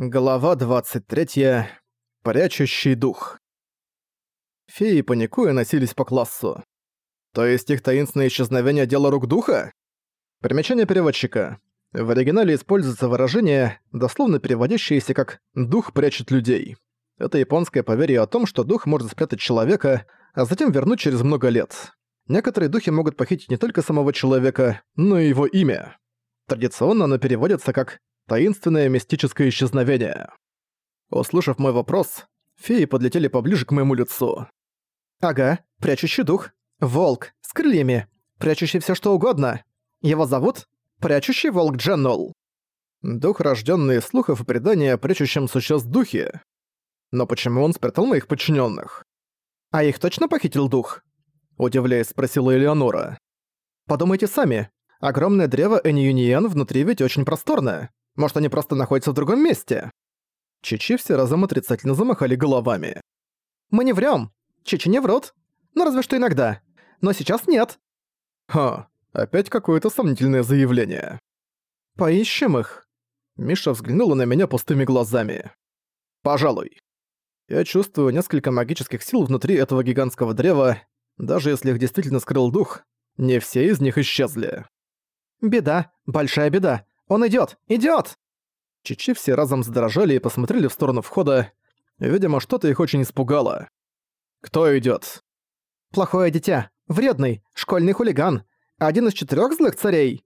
Глава 23. Прячущий дух. Феи, паникуя, носились по классу. То есть их таинственное исчезновение – дело рук духа? Примечание переводчика. В оригинале используется выражение, дословно переводящееся как «дух прячет людей». Это японское поверье о том, что дух может спрятать человека, а затем вернуть через много лет. Некоторые духи могут похитить не только самого человека, но и его имя. Традиционно оно переводится как Таинственное мистическое исчезновение. Услышав мой вопрос, феи подлетели поближе к моему лицу. «Ага, прячущий дух. Волк, с крыльями. Прячущий все что угодно. Его зовут Прячущий Волк Дженнул. Дух, рожденный из слухов и предания о прячущем существ духе. Но почему он спрятал моих подчиненных? А их точно похитил дух? Удивляясь, спросила Элеонора. Подумайте сами. Огромное древо Эньюниен внутри ведь очень просторное. Может, они просто находятся в другом месте?» Чичи все разом отрицательно замахали головами. «Мы не врем. Чичи не врут. Ну, разве что иногда. Но сейчас нет». «Ха, опять какое-то сомнительное заявление». «Поищем их». Миша взглянула на меня пустыми глазами. «Пожалуй. Я чувствую несколько магических сил внутри этого гигантского древа, даже если их действительно скрыл дух, не все из них исчезли». «Беда, большая беда. Он идёт! Идёт!» Чичи все разом задрожали и посмотрели в сторону входа. Видимо, что-то их очень испугало. «Кто идёт?» «Плохое дитя. Вредный. Школьный хулиган. Один из четырёх злых царей».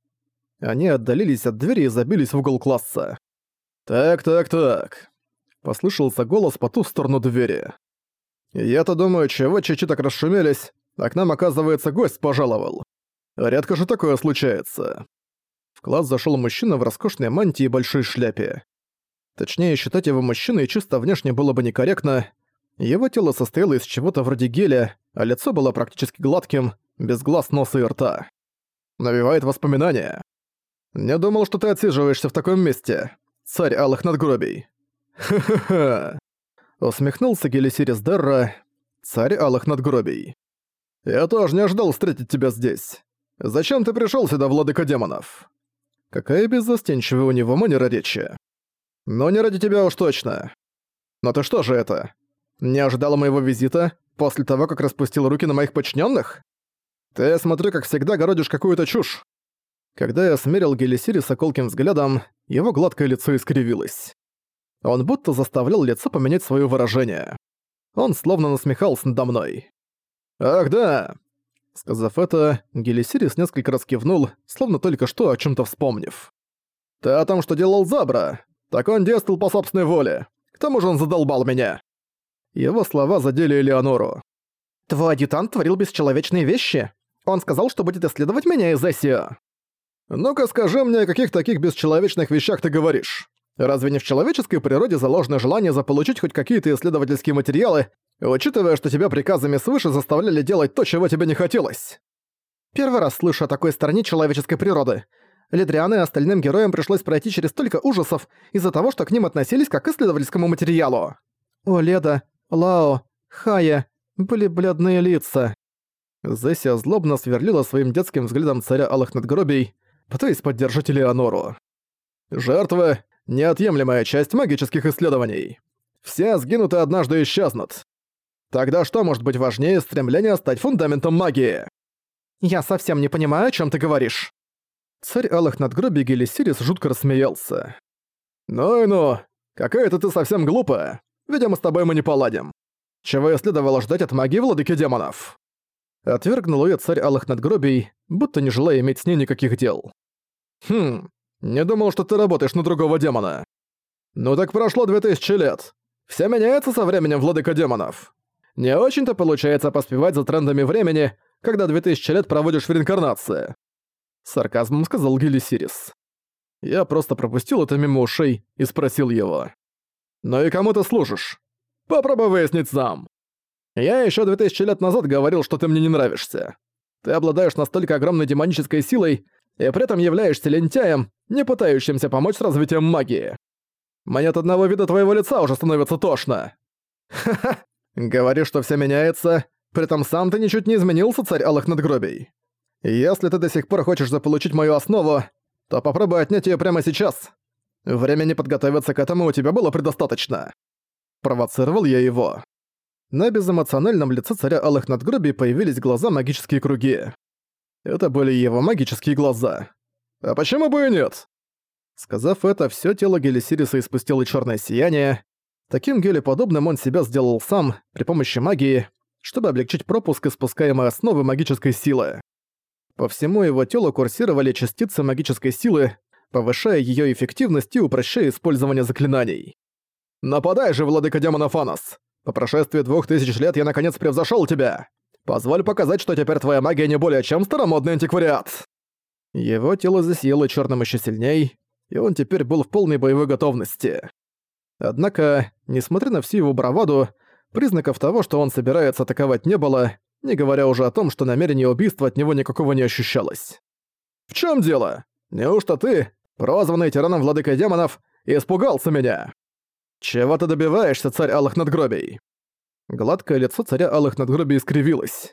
Они отдалились от двери и забились в угол класса. «Так, так, так». Послышался голос по ту сторону двери. «Я-то думаю, чего Чичи так расшумелись, а к нам, оказывается, гость пожаловал. Редко же такое случается». Класс зашел мужчина в роскошной мантии и большой шляпе. Точнее, считать его мужчиной чисто внешне было бы некорректно. Его тело состояло из чего-то вроде геля, а лицо было практически гладким, без глаз, носа и рта. Навевает воспоминания. «Не думал, что ты отсиживаешься в таком месте, царь алых надгробий». «Ха-ха-ха!» Усмехнулся Гелисирис Дерра, царь алых надгробий. «Я тоже не ожидал встретить тебя здесь. Зачем ты пришёл сюда, владыка демонов?» Какая беззастенчивая у него манера речи. Но не ради тебя уж точно. Но ты что же это? Не ожидала моего визита после того, как распустил руки на моих подчиненных? Ты, смотрю, как всегда, городишь какую-то чушь. Когда я смерил Гелисириса колким взглядом, его гладкое лицо искривилось. Он будто заставлял лицо поменять свое выражение. Он словно насмехался надо мной. «Ах да, Сказав это, Гелисирис несколько раз кивнул, словно только что о чем то вспомнив. «Ты о том, что делал Забра? Так он действовал по собственной воле. К тому же он задолбал меня». Его слова задели Элеонору. «Твой адъютант творил бесчеловечные вещи? Он сказал, что будет исследовать меня из Эсио». «Ну-ка скажи мне, о каких таких бесчеловечных вещах ты говоришь? Разве не в человеческой природе заложено желание заполучить хоть какие-то исследовательские материалы, учитывая, что тебя приказами свыше заставляли делать то, чего тебе не хотелось. Первый раз слышу о такой стороне человеческой природы. Лидриан и остальным героям пришлось пройти через столько ужасов из-за того, что к ним относились как к исследовательскому материалу. О, Леда, Лао, Хая, были бледные лица. Зессия злобно сверлила своим детским взглядом царя Алых Надгробий, пытаясь поддержать Леонору. «Жертвы — неотъемлемая часть магических исследований. Все сгинут и однажды исчезнут. Тогда что может быть важнее стремления стать фундаментом магии? Я совсем не понимаю, о чем ты говоришь. Царь Алых надгробий Гелисирис жутко рассмеялся. «Ну и ну, какая-то ты совсем глупая. Видимо, с тобой мы не поладим. Чего и следовало ждать от магии владыки демонов?» Отвергнул ее царь Алых надгробий, будто не желая иметь с ней никаких дел. «Хм, не думал, что ты работаешь на другого демона. Ну так прошло две тысячи лет. Все меняется со временем владыка демонов. Не очень-то получается поспевать за трендами времени, когда 2000 лет проводишь в реинкарнации. Сарказмом сказал Гелисирис. Я просто пропустил это мимо ушей и спросил его. «Ну и кому ты служишь? Попробуй выяснить сам. Я еще 2000 лет назад говорил, что ты мне не нравишься. Ты обладаешь настолько огромной демонической силой и при этом являешься лентяем, не пытающимся помочь с развитием магии. Мне от одного вида твоего лица уже становится тошно. Ха-ха, Говоришь, что все меняется, при этом сам ты ничуть не изменился, царь Алых Надгробий. Если ты до сих пор хочешь заполучить мою основу, то попробуй отнять ее прямо сейчас. Времени подготовиться к этому у тебя было предостаточно. Провоцировал я его. На безэмоциональном лице царя Алых Надгробий появились глаза магические круги. Это были его магические глаза. А почему бы и нет? Сказав это, все тело Гелисириса испустило черное сияние. Таким гелеподобным он себя сделал сам, при помощи магии, чтобы облегчить пропуск испускаемой основы магической силы. По всему его телу курсировали частицы магической силы, повышая ее эффективность и упрощая использование заклинаний. «Нападай же, владыка демона Фанос! По прошествии двух тысяч лет я наконец превзошел тебя! Позволь показать, что теперь твоя магия не более чем старомодный антиквариат!» Его тело засияло черным еще сильней, и он теперь был в полной боевой готовности. Однако, несмотря на всю его браваду, признаков того, что он собирается атаковать не было, не говоря уже о том, что намерение убийства от него никакого не ощущалось. «В чем дело? Неужто ты, прозванный тираном владыкой демонов, испугался меня? Чего ты добиваешься, царь Алых Надгробий?» Гладкое лицо царя Алых Надгробий искривилось.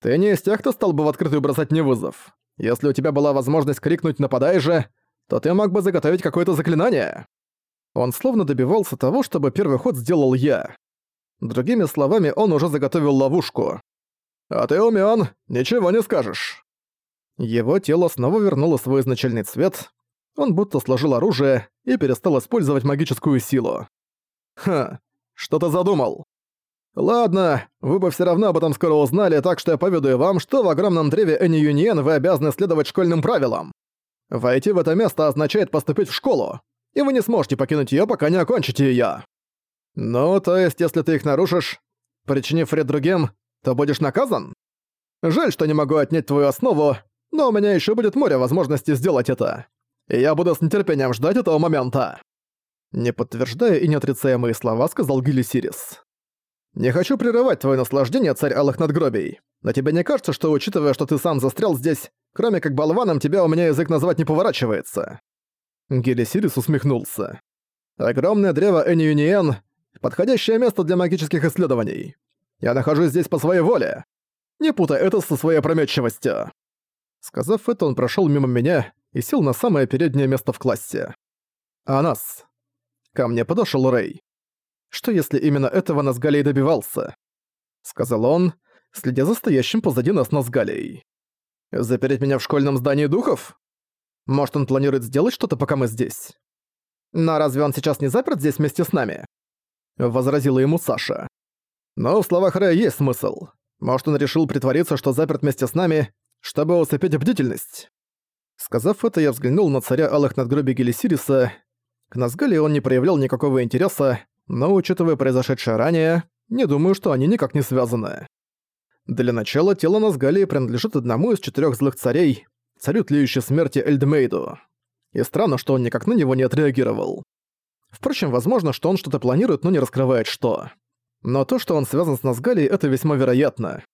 «Ты не из тех, кто стал бы в открытую бросать мне вызов. Если у тебя была возможность крикнуть «нападай же», то ты мог бы заготовить какое-то заклинание». Он словно добивался того, чтобы первый ход сделал я. Другими словами, он уже заготовил ловушку. «А ты умён, ничего не скажешь». Его тело снова вернуло свой изначальный цвет, он будто сложил оружие и перестал использовать магическую силу. «Ха, что ты задумал?» «Ладно, вы бы все равно об этом скоро узнали, так что я поведаю вам, что в огромном древе Эни Юниен вы обязаны следовать школьным правилам. Войти в это место означает поступить в школу, и вы не сможете покинуть её, пока не окончите её. Ну, то есть, если ты их нарушишь, причинив вред другим, то будешь наказан? Жаль, что не могу отнять твою основу, но у меня ещё будет море возможностей сделать это. И я буду с нетерпением ждать этого момента. Не подтверждая и не отрицая мои слова, сказал Гилисирис. «Не хочу прерывать твое наслаждение, царь Алых Надгробий. Но тебе не кажется, что, учитывая, что ты сам застрял здесь, кроме как болваном, тебя у меня язык назвать не поворачивается?» Гелисирис усмехнулся. «Огромное древо Эниюниен — подходящее место для магических исследований. Я нахожусь здесь по своей воле. Не путай это со своей опрометчивостью». Сказав это, он прошел мимо меня и сел на самое переднее место в классе. «А нас?» Ко мне подошел Рэй. Что если именно этого Назгалей добивался? Сказал он, следя за стоящим позади нас Назгалей. Запереть меня в школьном здании духов? Может, он планирует сделать что-то, пока мы здесь? Но разве он сейчас не заперт здесь вместе с нами? Возразила ему Саша. Но в словах Рэя есть смысл. Может, он решил притвориться, что заперт вместе с нами, чтобы усыпить бдительность. Сказав это, я взглянул на царя Алых надгробий Гелисириса. К Назгале он не проявлял никакого интереса, но, учитывая произошедшее ранее, не думаю, что они никак не связаны. Для начала тело Назгалии принадлежит одному из четырех злых царей, царю тлеющей смерти Эльдмейду. И странно, что он никак на него не отреагировал. Впрочем, возможно, что он что-то планирует, но не раскрывает что. Но то, что он связан с Назгалией, это весьма вероятно.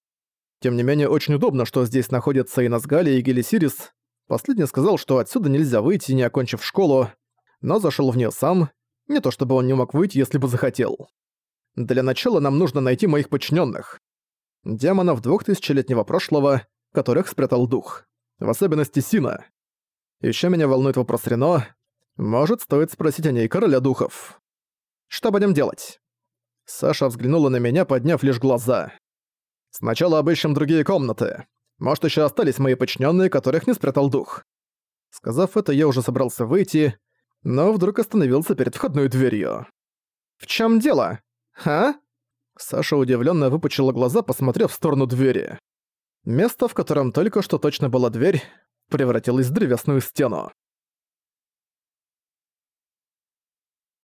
Тем не менее, очень удобно, что здесь находятся и Назгалия, и Гелисирис. Последний сказал, что отсюда нельзя выйти, не окончив школу, но зашел в нее сам не то чтобы он не мог выйти, если бы захотел. Для начала нам нужно найти моих подчиненных. Демонов двухтысячелетнего прошлого, которых спрятал дух. В особенности Сина. Еще меня волнует вопрос Рено. Может, стоит спросить о ней короля духов. Что будем делать? Саша взглянула на меня, подняв лишь глаза. Сначала обыщем другие комнаты. Может, еще остались мои подчиненные, которых не спрятал дух. Сказав это, я уже собрался выйти, но вдруг остановился перед входной дверью. «В чем дело? А?» Саша удивленно выпучила глаза, посмотрев в сторону двери. Место, в котором только что точно была дверь, превратилось в древесную стену.